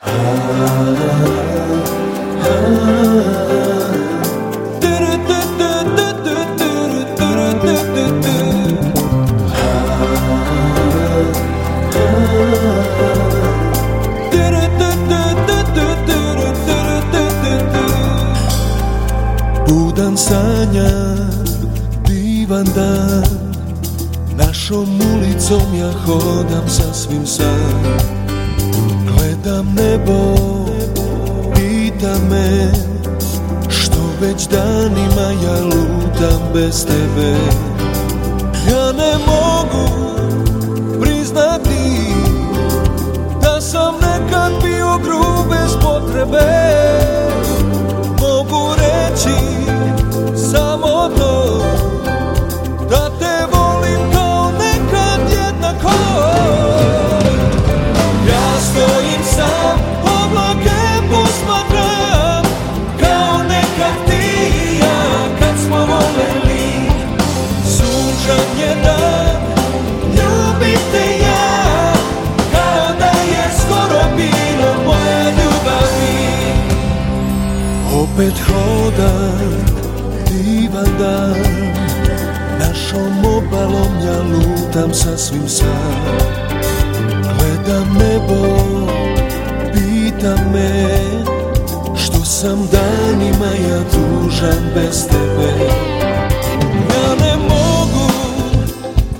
Budan sanja, divan dan. Našom ulicom ja hodam sasvim sam Gledam nebo, pita me Što već danima ja lutam bez tebe? Ja ne mogu priznati Da sam nekad bio grub bez potrebe Opet hodam, divan dan Našom obalom ja lutam sasvim sam Gledam nebo, pita me Što sam danima ja tužan bez tebe? Ja ne mogu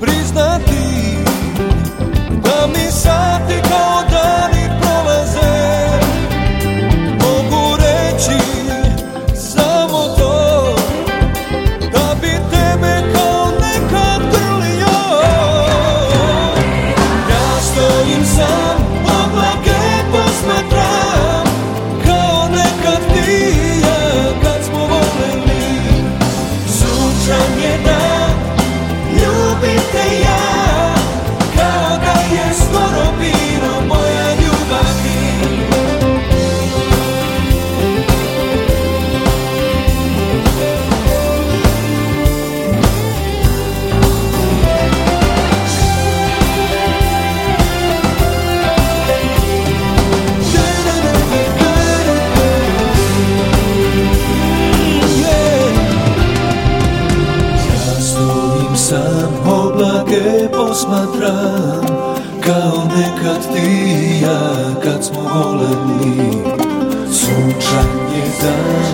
priznati sam, oblake posmatram Kao nekad ti i ja kad smo voleli Sunčan je dan,